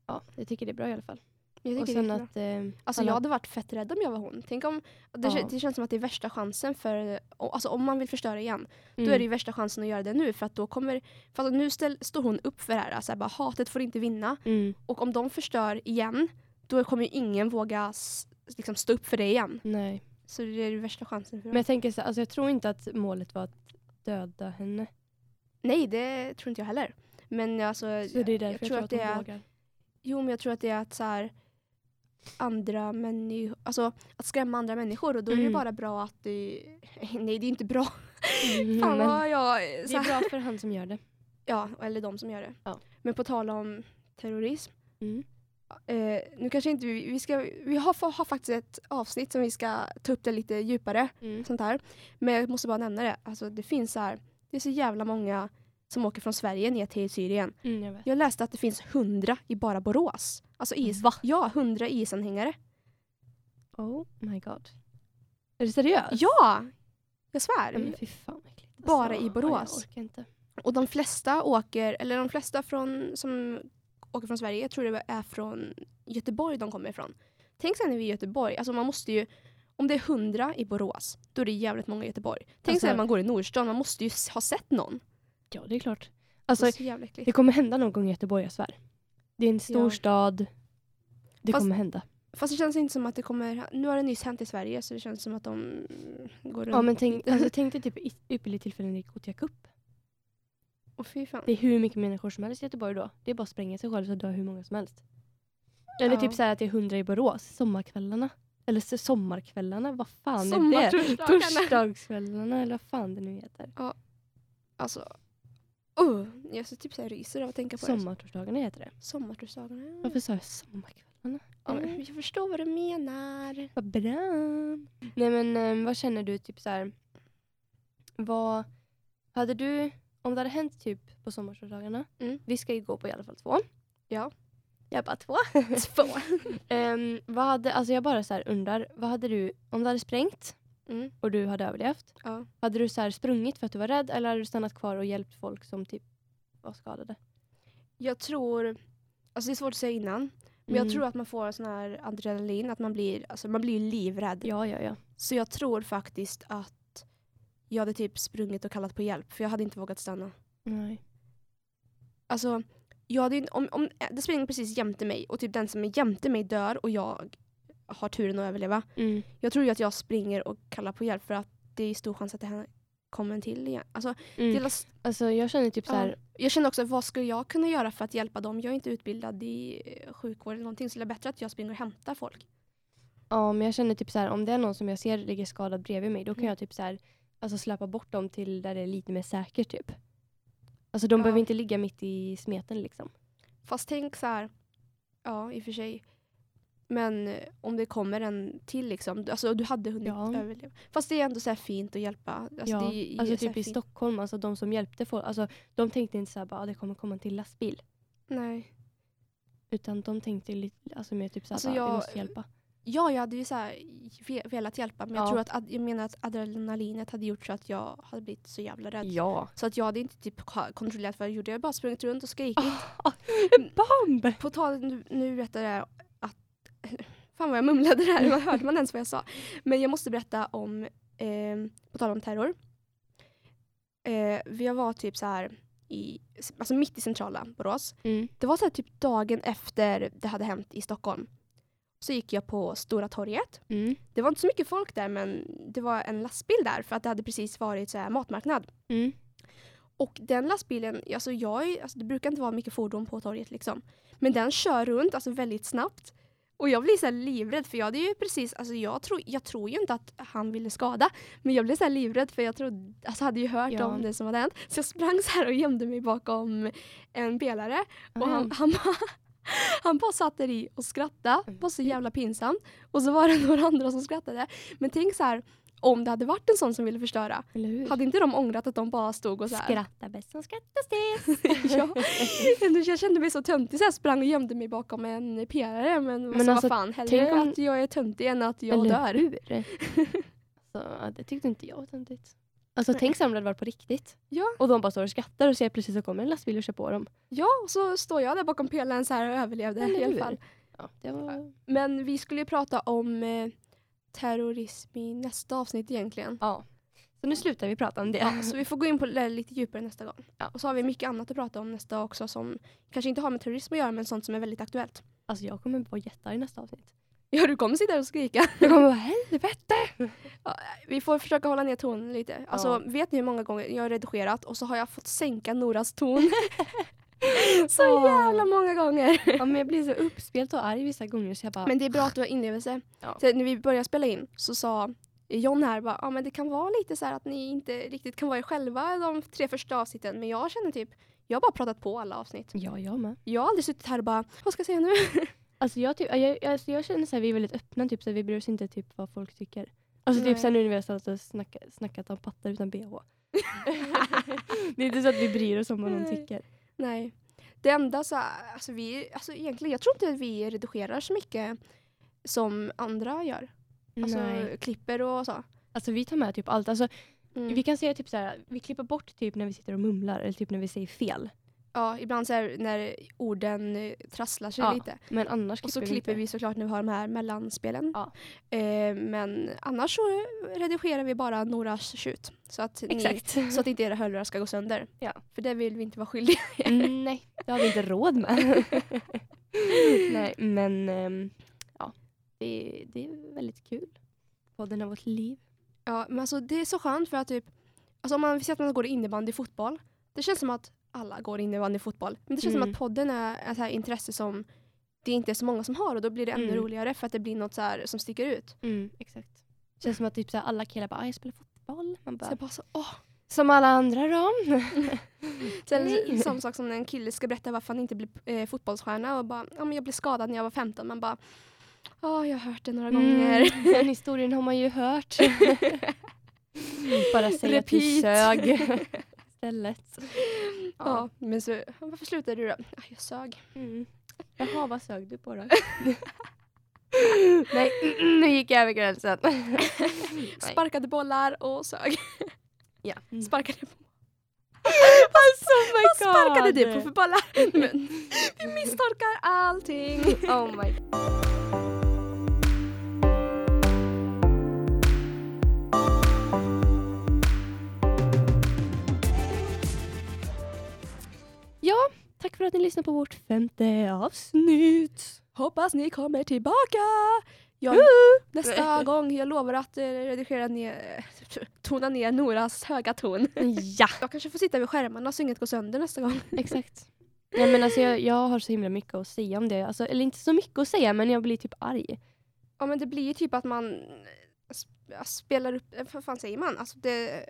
ja, jag tycker det är bra i alla fall. Jag Och sen att... Eh, Alltså alla- jag hade varit fett rädd om jag var hon. Tänk om, det, Ja. det känns som att det är värsta chansen för, alltså om man vill förstöra igen, mm. då är det ju värsta chansen att göra det nu för att då kommer, för att nu ställ, står hon upp för det här, alltså bara hatet får inte vinna Mm. och om de förstör igen, då kommer ju ingen våga liksom stå upp för det igen. Nej. Så det är ju värsta chansen för Men dem. jag tänker så alltså, jag tror inte att målet var att döda henne. Nej, det tror inte jag heller. Men alltså, Så det är jag, därför jag tror att det hon är, vågar. jo men jag tror att det är att så här, andra människor, alltså att skrämma andra människor och då är det Mm. bara bra att det, nej det är inte bra. Mm, Fan men vad jag, det är bra för han som gör det. ja eller de som gör det. Ja. Men på tal om terrorism, Mm. Eh, nu kanske inte vi, vi ska, vi har, har faktiskt ett avsnitt som vi ska ta upp det lite djupare. Mm. sånt här. Men jag måste bara nämna det. Alltså, det finns så här, det är så jävla många som åker från Sverige ner till Syrien. Mm, jag. Jag läste att det finns hundra i bara Borås. Alltså is, Va? Ja, hundra IS-anhängare. Oh my god. Är du seriös? Ja! Jag svär. Äckligt. Bara Alltså, i Borås. Och de flesta åker, eller de flesta från, som åker från Sverige, jag tror det är från Göteborg de kommer ifrån. Tänk sen när vi är i Göteborg, alltså man måste ju, om det är hundra i Borås, då är det jävligt många i Göteborg. Tänk Alltså- sen när man går i Nordstan, man måste ju ha sett någon. Ja, det är klart. Alltså, Alltså, det är så jävla äckligt. det kommer hända någon gång i Göteborg, jag svär. Det är en stor Ja. stad. Det Fast- kommer hända. Fast det känns inte som att det kommer... Nu har det nyss hänt i Sverige så det känns som att de går runt. Ja, men tänk, alltså, tänk dig typ i- ypperligt tillfälle när det gick Gothia Cup. Åh fy fan. Det är hur mycket människor som helst i Göteborg då. Det är bara att spränga sig själv så dör hur många som helst. Eller Ja. typ så att det är hundra i Borås. Sommarkvällarna. Eller sommarkvällarna, vad fan är det? Torsdagskvällarna eller vad fan det nu heter. Alltså... Uh, jag så typ så här ryser av att tänka på det. Sommartorsdagarna heter det. Sommartorsdagarna. Ja. Varför sa jag sommarkvällarna? Ja, men jag förstår vad du menar. Vad bra. Nej men eh, vad känner du typ så här. Vad hade du, om det hade hänt typ på sommartorsdagarna. Mm. Vi ska ju gå på i alla fall två. Ja. Jag bara två. Två. Ehm, vad hade, alltså jag bara så undrar, vad hade du, om det hade sprängt Mm. och du hade överlevt. Ja. Hade du så sprungit för att du var rädd eller hade du stannat kvar och hjälpt folk som typ var skadade? Jag tror... Alltså det är svårt att säga innan. Men Mm. jag tror att man får sån här adrenalin, att man blir, alltså man blir livrädd. Ja, ja, ja. Så jag tror faktiskt att jag hade typ sprungit och kallat på hjälp. För jag hade inte vågat stanna. Nej. Alltså, jag hade, om, om det springer precis jämte mig och typ den som är jämte mig dör och jag har turen att överleva. Mm. Jag tror ju att jag springer och kallar på hjälp för att det är stor chans att det här kommer en till igen. Alltså, Mm. delas, Alltså jag känner typ så här, ja. Jag känner också, vad skulle jag kunna göra för att hjälpa dem? Jag är inte utbildad i eh, sjukvård eller någonting så det är bättre att jag springer och hämtar folk. Ja, men jag känner typ så här, om det är någon som jag ser ligger skadad bredvid mig, då kan Mm. jag typ så här, alltså släppa bort dem till där det är lite mer säkert typ. Alltså de Ja. behöver inte ligga mitt i smeten liksom. Fast tänk så här, ja i och för sig. Men eh, om det kommer en till liksom, alltså du hade hunnit Ja. överleva. Fast det är ändå så fint att hjälpa. Alltså, ja, det är, alltså typ i. Stockholm, alltså de som hjälpte folk, alltså de tänkte inte så här bara, ah, det kommer komma en till lastbil. Nej. Utan de tänkte lite, alltså mer typ så här, Alltså bara, jag- vi måste hjälpa. Ja, jag hade ju så velat hjälpa men jag Ja. tror att jag menar att adrenalinet hade gjort så att jag hade blivit så jävla rädd. Ja. Så att jag hade inte typ kontrollerat vad jag gjorde. Jag hade bara sprungit runt och skrikit. En bomb! På tal nu, nu berättar jag att... Fan vad jag mumlade där, man hörde man ens vad jag sa. Men jag måste berätta om, eh, på tal om terror. Eh, vi var typ så här i, alltså mitt i centrala Borås. Mm. Det var så här typ dagen efter det hade hänt i Stockholm. Så gick jag på Stora torget. Mm. Det var inte så mycket folk där men det var en lastbil där för att det hade precis varit så här matmarknad. Mm. Och den lastbilen, alltså jag, alltså det brukar inte vara mycket fordon på torget liksom. Men den kör runt alltså väldigt snabbt. Och jag blir så livrädd för jag hade ju precis, alltså jag tror, jag tror ju inte att han ville skada. Men jag blev så livrädd för jag trodde, alltså hade ju hört Ja. om det som hade hänt. Så jag sprang så här och gömde mig bakom en pelare. Och han, han, bara, han bara satt där i och skrattade. Det var så Mm. jävla pinsamt. Och så var det några andra som skrattade. Men tänk så här, om det hade varit en sån som ville förstöra. Hade inte de ångrat att de bara stod och så här. Skratta bäst som skrattar sist. ja. Jag kände mig så töntig så jag sprang och gömde mig bakom en pelare. Men, Men alltså, alltså, vad fan, tänk hellre om- att jag är töntig än att jag Eller dör. hur? Så, ja, det tyckte inte jag var töntigt. Alltså Nej. tänk så om det hade varit på riktigt. Ja. Och de bara står och skrattar och ser plötsligt så kommer en lastbil och kör på dem. Ja, och så står jag där bakom pelaren så här och överlevde Eller i alla fall. Ja, det var... Men vi skulle ju prata om eh, terrorism i nästa avsnitt egentligen. Ja. Så nu slutar vi prata om det. Ja, så vi får gå in på det lite djupare nästa gång. Ja. Och så har vi mycket annat att prata om nästa också som kanske inte har med terrorism att göra men sånt som är väldigt aktuellt. Alltså jag kommer vara jättearg i nästa avsnitt. Ja, du kommer sitta där och skrika. Jag kommer vara helvete! Vi får försöka hålla ner tonen lite. Alltså, Ja. vet ni hur många gånger jag har redigerat och så har jag fått sänka Noras ton? så Åh. jävla många gånger. Ja, men jag blir så uppspelt och arg vissa gånger så jag bara... Men det är bra att du har inlevelse. Ja. Så när vi började spela in så sa John här bara, ja men det kan vara lite så här att ni inte riktigt kan vara er själva de tre första avsnitten. Men jag känner typ, jag har bara pratat på alla avsnitt. Ja, jag med. Jag har aldrig suttit här och bara, vad ska jag säga nu? Alltså jag, typ, jag, alltså jag känner här, vi är väldigt öppna, typ, så vi bryr oss inte typ vad folk tycker. Alltså Nej. typ här, nu när vi har stått och snackat, snackat om pattar utan bh. det är inte så att vi bryr oss om vad någon tycker. Nej. Det enda så alltså vi, alltså egentligen, jag tror inte att vi redigerar så mycket som andra gör. Alltså Nej. klipper och så. Alltså vi tar med typ allt. Alltså, Mm. Vi kan säga typ så här, vi klipper bort typ när vi sitter och mumlar eller typ när vi säger fel. Ja, ibland så här, när orden eh, trasslar sig Ja, lite. Men annars Och så klipper klipper inte. vi såklart när vi har de här mellanspelen. Ja. Eh, men annars så redigerar vi bara Noras tjut. Så att, ni, Exakt. så att inte era hörlurar ska gå sönder. Ja. För det vill vi inte vara skyldiga. Mm, nej, det har vi inte råd med. nej, men ehm, ja, det, det är väldigt kul. Podden av vårt liv. Ja, men alltså det är så skönt för att typ, alltså om man säger att man går innebandy fotboll. Det känns som att alla går innebandy i fotboll. Men det känns som Mm. att podden är ett här intresse som det inte är så många som har och då blir det ännu Mm. roligare för att det blir något så som sticker ut. Mm, exakt. Känns som att typ så alla killar bara, ah, jag spelar fotboll. Man Så bara, jag bara så, åh. som alla andra då. Så det Nej. samma sak som när en kille ska berätta varför han inte blev eh, fotbollsstjärna och bara, ja men jag blev skadad när jag var 15. Man bara, ja jag har hört det några gånger. Mm, den historien har man ju hört. Bara säga att du Repeat. sög istället. Ja. men så, varför slutade du då? Ja, jag sög. Mm. Jaha, vad sög du på då? Nej, nu gick jag över gränsen. Sparkade bollar och sög. Ja. Sparkade på Alltså, oh my Vad sparkade God. du på för bollar? Men, vi misstolkar allting. Oh my Ja, tack för att ni lyssnade på vårt femte avsnitt. Hoppas ni kommer tillbaka. Jag, nästa gång, jag lovar att eh, redigera ner, tona ner Noras höga ton. Ja, Jag kanske får sitta vid skärmarna så inget går sönder nästa gång. exakt. Ja, men alltså, jag, jag har så himla mycket att säga om det. Alltså, eller inte så mycket att säga, men jag blir typ arg. Ja men det blir ju typ att man sp- spelar upp, eh, vad fan säger man? Alltså det,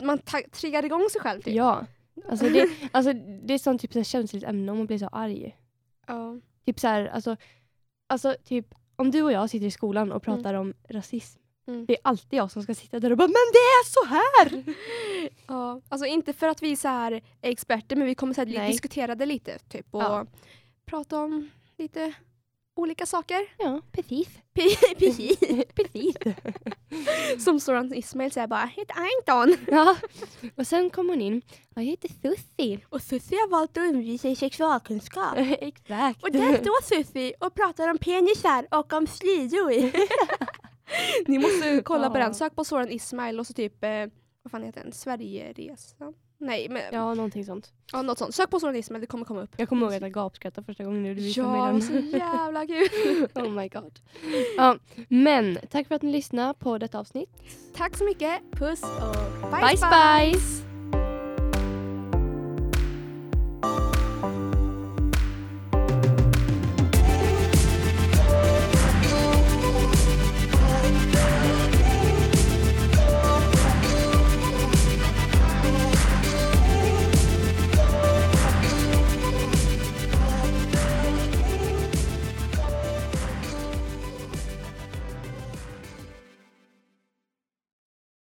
man triggar igång sig själv typ. Ja. Alltså det, alltså det är sånt typ så här känsligt ämne om man blir så arg. Ja. Typ så här, alltså, alltså typ om du och jag sitter i skolan och pratar om rasism. Mm. Det är alltid jag som ska sitta där och bara men det är så här! Ja, alltså inte för att vi så här är experter men vi kommer så här, diskutera det lite typ och Ja. prata om lite olika saker. Ja, precis. Precis. precis. Som Soran Ismail säger bara, jag heter Anton. Ja. Och sen kom hon in. Jag heter Susie. Och Susie har valt att undervisa i sexualkunskap. Exakt. Och där står Susie och pratar om penisar och om slidor. Ni måste kolla på den. Sök på Soran Ismail och så typ, eh, vad fan heter den? Sverigeresan? Nej men... Ja, någonting sånt. Ja, något sånt. Sök på sonismen, det kommer komma upp. Jag kommer ihåg att jag gapskrattade första gången du visade ja, mig den. Ja, så jävla kul. oh my god. Ja, men tack för att ni lyssnade på detta avsnitt. Tack så mycket. Puss och bye bye. bye.